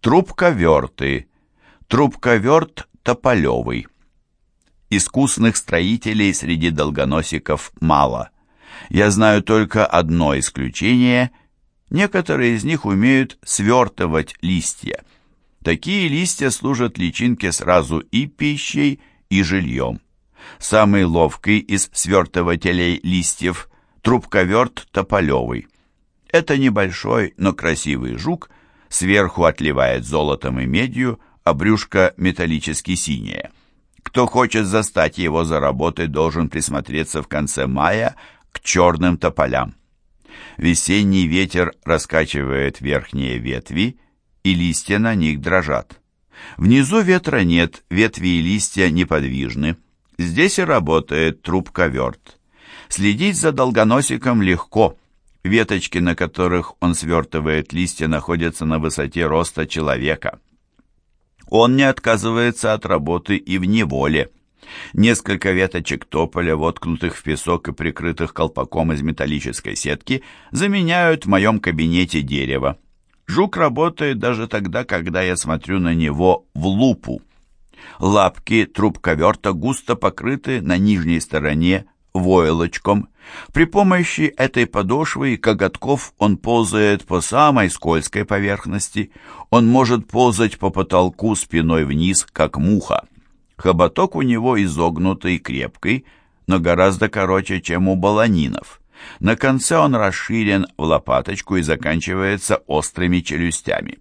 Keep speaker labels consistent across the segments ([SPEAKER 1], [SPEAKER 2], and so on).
[SPEAKER 1] Трубковерты. Трубковерт тополевый. Искусных строителей среди долгоносиков мало. Я знаю только одно исключение. Некоторые из них умеют свертывать листья. Такие листья служат личинке сразу и пищей, и жильем. Самый ловкий из свертывателей листьев – трубковерт тополевый. Это небольшой, но красивый жук, сверху отливает золотом и медью, а брюшко металлически синее. Кто хочет застать его за работой, должен присмотреться в конце мая к черным тополям. Весенний ветер раскачивает верхние ветви, и листья на них дрожат. Внизу ветра нет, ветви и листья неподвижны. Здесь и работает трубковерт. Следить за долгоносиком легко. Веточки, на которых он свертывает листья, находятся на высоте роста человека. Он не отказывается от работы и в неволе. Несколько веточек тополя, воткнутых в песок и прикрытых колпаком из металлической сетки, заменяют в моем кабинете дерево. Жук работает даже тогда, когда я смотрю на него в лупу. Лапки трубковерта густо покрыты на нижней стороне войлочком. При помощи этой подошвы и коготков он ползает по самой скользкой поверхности. Он может ползать по потолку спиной вниз, как муха. Хоботок у него изогнутый и крепкий, но гораздо короче, чем у баланинов. На конце он расширен в лопаточку и заканчивается острыми челюстями.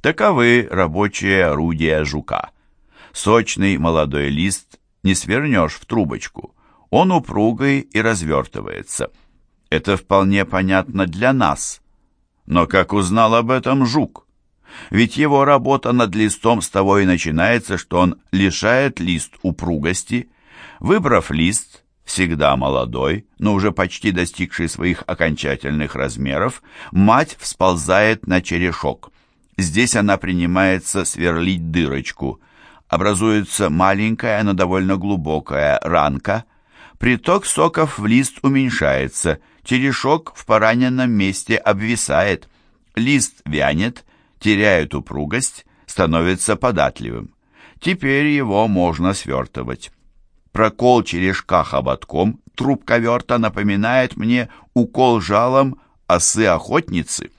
[SPEAKER 1] Таковы рабочие орудия жука. Сочный молодой лист не свернешь в трубочку. Он упругый и развертывается. Это вполне понятно для нас. Но как узнал об этом жук? Ведь его работа над листом с того и начинается, что он лишает лист упругости. Выбрав лист, всегда молодой, но уже почти достигший своих окончательных размеров, мать всползает на черешок. Здесь она принимается сверлить дырочку. Образуется маленькая, но довольно глубокая ранка. Приток соков в лист уменьшается, черешок в пораненном месте обвисает. Лист вянет, теряет упругость, становится податливым. Теперь его можно свертывать. Прокол черешка хоботком трубковерта напоминает мне укол жалом осы-охотницы.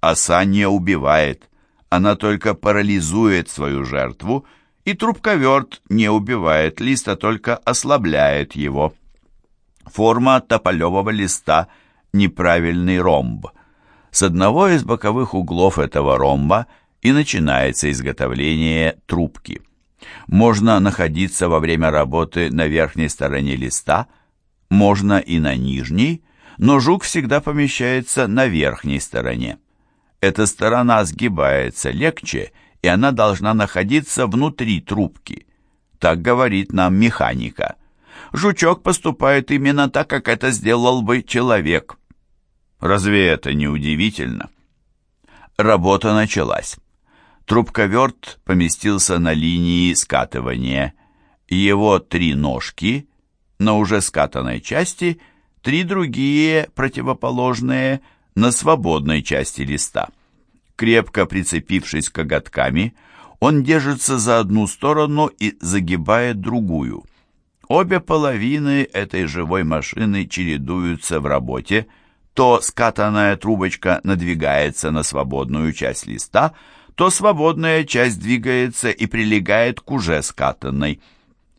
[SPEAKER 1] Оса не убивает, она только парализует свою жертву, и трубковерт не убивает лист, а только ослабляет его. Форма тополевого листа – неправильный ромб – с одного из боковых углов этого ромба и начинается изготовление трубки. Можно находиться во время работы на верхней стороне листа, можно и на нижней, но жук всегда помещается на верхней стороне. Эта сторона сгибается легче, и она должна находиться внутри трубки. Так говорит нам механика. Жучок поступает именно так, как это сделал бы человек – Разве это не удивительно? Работа началась. Трубковерт поместился на линии скатывания. Его три ножки на уже скатанной части, три другие, противоположные, на свободной части листа. Крепко прицепившись коготками, он держится за одну сторону и загибает другую. Обе половины этой живой машины чередуются в работе – то скатанная трубочка надвигается на свободную часть листа, то свободная часть двигается и прилегает к уже скатанной.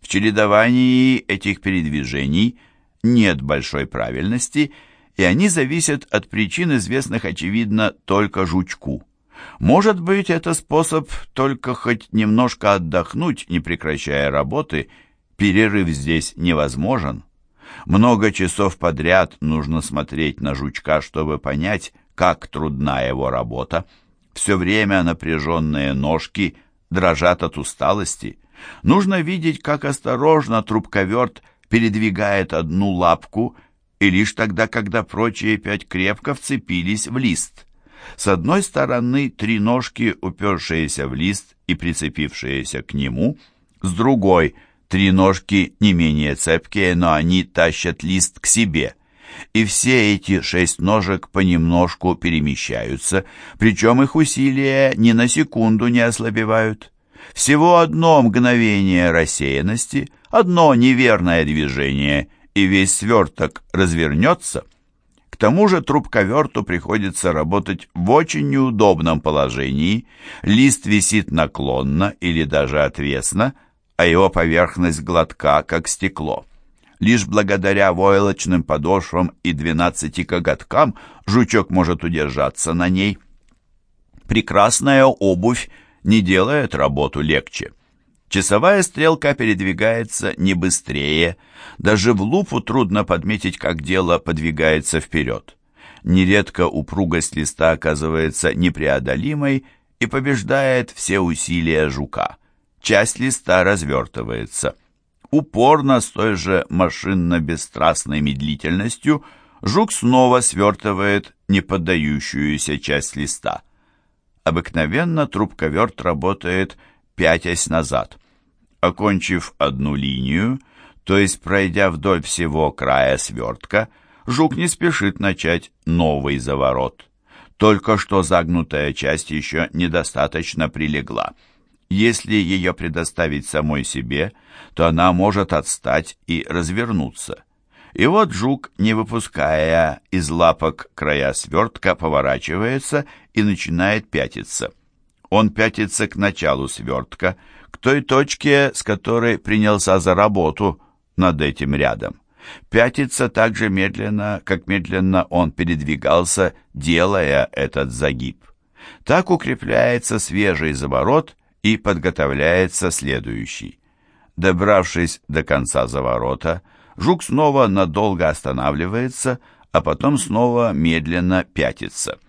[SPEAKER 1] В чередовании этих передвижений нет большой правильности, и они зависят от причин, известных, очевидно, только жучку. Может быть, это способ только хоть немножко отдохнуть, не прекращая работы, перерыв здесь невозможен. Много часов подряд нужно смотреть на жучка, чтобы понять, как трудна его работа. Все время напряженные ножки дрожат от усталости. Нужно видеть, как осторожно трубковерт передвигает одну лапку, и лишь тогда, когда прочие пять крепко вцепились в лист. С одной стороны три ножки, упершиеся в лист и прицепившиеся к нему, с другой — Три ножки не менее цепкие, но они тащат лист к себе. и все эти шесть ножек понемножку перемещаются, причем их усилия ни на секунду не ослабевают. Всего одно мгновение рассеянности, одно неверное движение, и весь сверток развернется. К тому же трубковерту приходится работать в очень неудобном положении, лист висит наклонно или даже отвесно, а его поверхность гладка, как стекло. Лишь благодаря войлочным подошвам и двенадцати коготкам жучок может удержаться на ней. Прекрасная обувь не делает работу легче. Часовая стрелка передвигается не быстрее. Даже в лупу трудно подметить, как дело подвигается вперед. Нередко упругость листа оказывается непреодолимой и побеждает все усилия жука. Часть листа развертывается упорно с той же машинно-бесстрастной медлительностью жук снова свертывает неподдающуюся часть листа. Обыкновенно трубковерт работает пятясь назад. Окончив одну линию, то есть пройдя вдоль всего края свертка, жук не спешит начать новый заворот. Только что загнутая часть еще недостаточно прилегла. Если ее предоставить самой себе, то она может отстать и развернуться. И вот жук, не выпуская из лапок края свертка, поворачивается и начинает пятиться. Он пятится к началу свертка, к той точке, с которой принялся за работу над этим рядом. Пятится так же медленно, как медленно он передвигался, делая этот загиб. Так укрепляется свежий заворот и подготовляется следующий. Добравшись до конца заворота, жук снова надолго останавливается, а потом снова медленно пятится.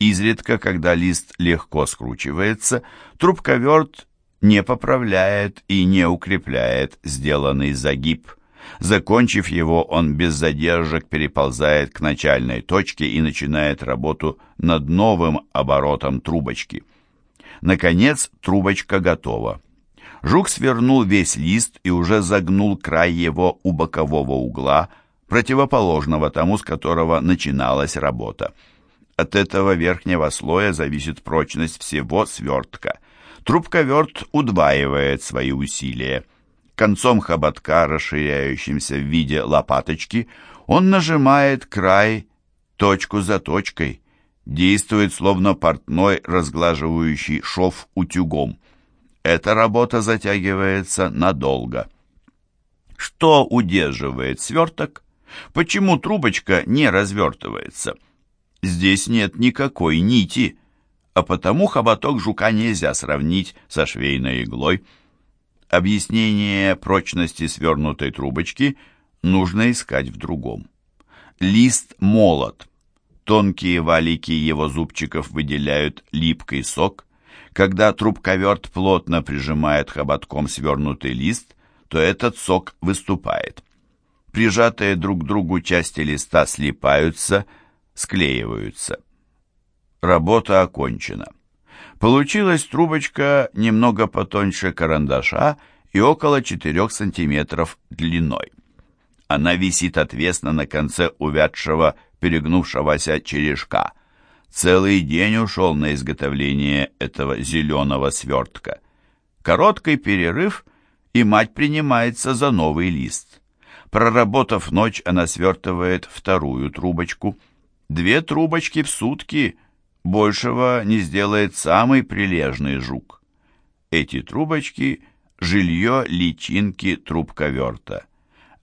[SPEAKER 1] Изредка, когда лист легко скручивается, трубковерт не поправляет и не укрепляет сделанный загиб. Закончив его, он без задержек переползает к начальной точке и начинает работу над новым оборотом трубочки. Наконец, трубочка готова. Жук свернул весь лист и уже загнул край его у бокового угла, противоположного тому, с которого начиналась работа. От этого верхнего слоя зависит прочность всего свертка. Трубковерт удваивает свои усилия. Концом хоботка, расширяющимся в виде лопаточки, он нажимает край точку за точкой, действует словно портной, разглаживающий шов утюгом. Эта работа затягивается надолго. Что удерживает сверток? Почему трубочка не развертывается? Здесь нет никакой нити, а потому хоботок жука нельзя сравнить со швейной иглой. Объяснение прочности свернутой трубочки нужно искать в другом. Лист молот – Тонкие валики его зубчиков выделяют липкий сок. Когда трубковерт плотно прижимает хоботком свернутый лист, то этот сок выступает. Прижатые друг к другу части листа слипаются, склеиваются. Работа окончена. Получилась трубочка немного потоньше карандаша и около 4 сантиметров длиной. Она висит отвесно на конце увядшего перегнувшегося черешка. Целый день ушел на изготовление этого зеленого свертка. Короткий перерыв, и мать принимается за новый лист. Проработав ночь, она свертывает вторую трубочку. Две трубочки в сутки большего не сделает самый прилежный жук. Эти трубочки — жилье личинки трубковерта.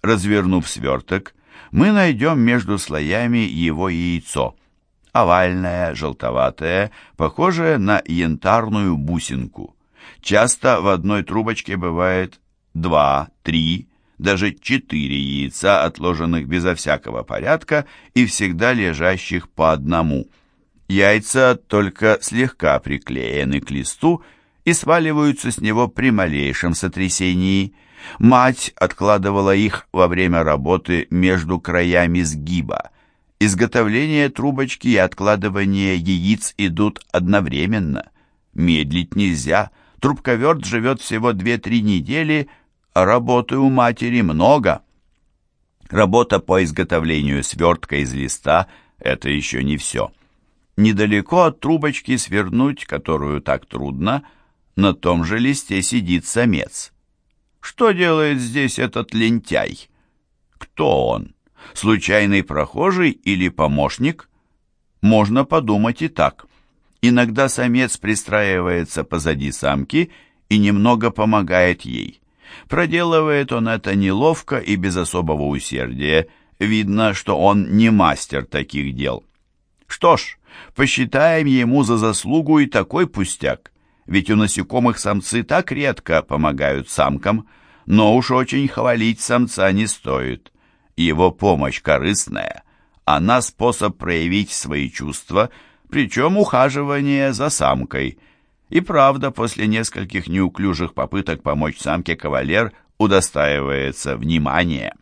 [SPEAKER 1] Развернув сверток, мы найдем между слоями его яйцо. Овальное, желтоватое, похожее на янтарную бусинку. Часто в одной трубочке бывает два, три, даже четыре яйца, отложенных безо всякого порядка и всегда лежащих по одному. Яйца только слегка приклеены к листу и сваливаются с него при малейшем сотрясении – Мать откладывала их во время работы между краями сгиба. Изготовление трубочки и откладывание яиц идут одновременно. Медлить нельзя. Трубковерт живет всего 2-3 недели, а работы у матери много. Работа по изготовлению свертка из листа – это еще не все. Недалеко от трубочки свернуть, которую так трудно, на том же листе сидит самец. Что делает здесь этот лентяй? Кто он? Случайный прохожий или помощник? Можно подумать и так. Иногда самец пристраивается позади самки и немного помогает ей. Проделывает он это неловко и без особого усердия. Видно, что он не мастер таких дел. Что ж, посчитаем ему за заслугу и такой пустяк. Ведь у насекомых самцы так редко помогают самкам, но уж очень хвалить самца не стоит. Его помощь корыстная, она способ проявить свои чувства, причем ухаживание за самкой – и правда, после нескольких неуклюжих попыток помочь самке кавалер удостаивается внимания.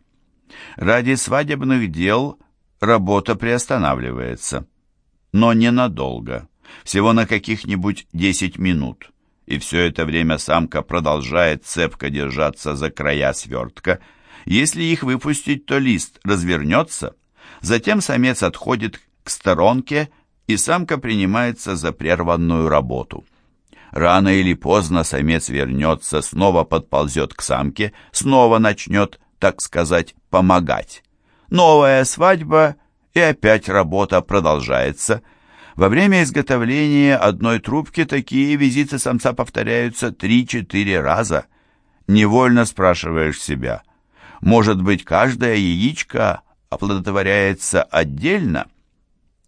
[SPEAKER 1] Ради свадебных дел работа приостанавливается. Но ненадолго, всего на каких-нибудь 10 минут. И все это время самка продолжает цепко держаться за края свертка. Если их выпустить, то лист развернется. Затем самец отходит к сторонке, и самка принимается за прерванную работу. Рано или поздно самец вернется, снова подползет к самке, снова начнет, так сказать, помогать. Новая свадьба, и опять работа продолжается. Во время изготовления одной трубки такие визиты самца повторяются три-четыре раза. Невольно спрашиваешь себя, может быть, каждое яичко оплодотворяется отдельно?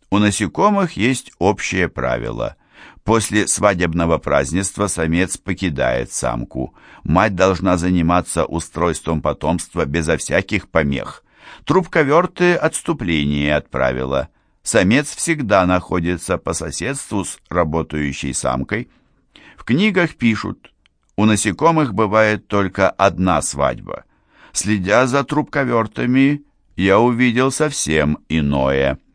[SPEAKER 1] У насекомых есть общее правило – После свадебного празднества самец покидает самку. Мать должна заниматься устройством потомства безо всяких помех. Трубковерты отступление отправила. Самец всегда находится по соседству с работающей самкой. В книгах пишут, у насекомых бывает только одна свадьба. Следя за трубковертами, я увидел совсем иное –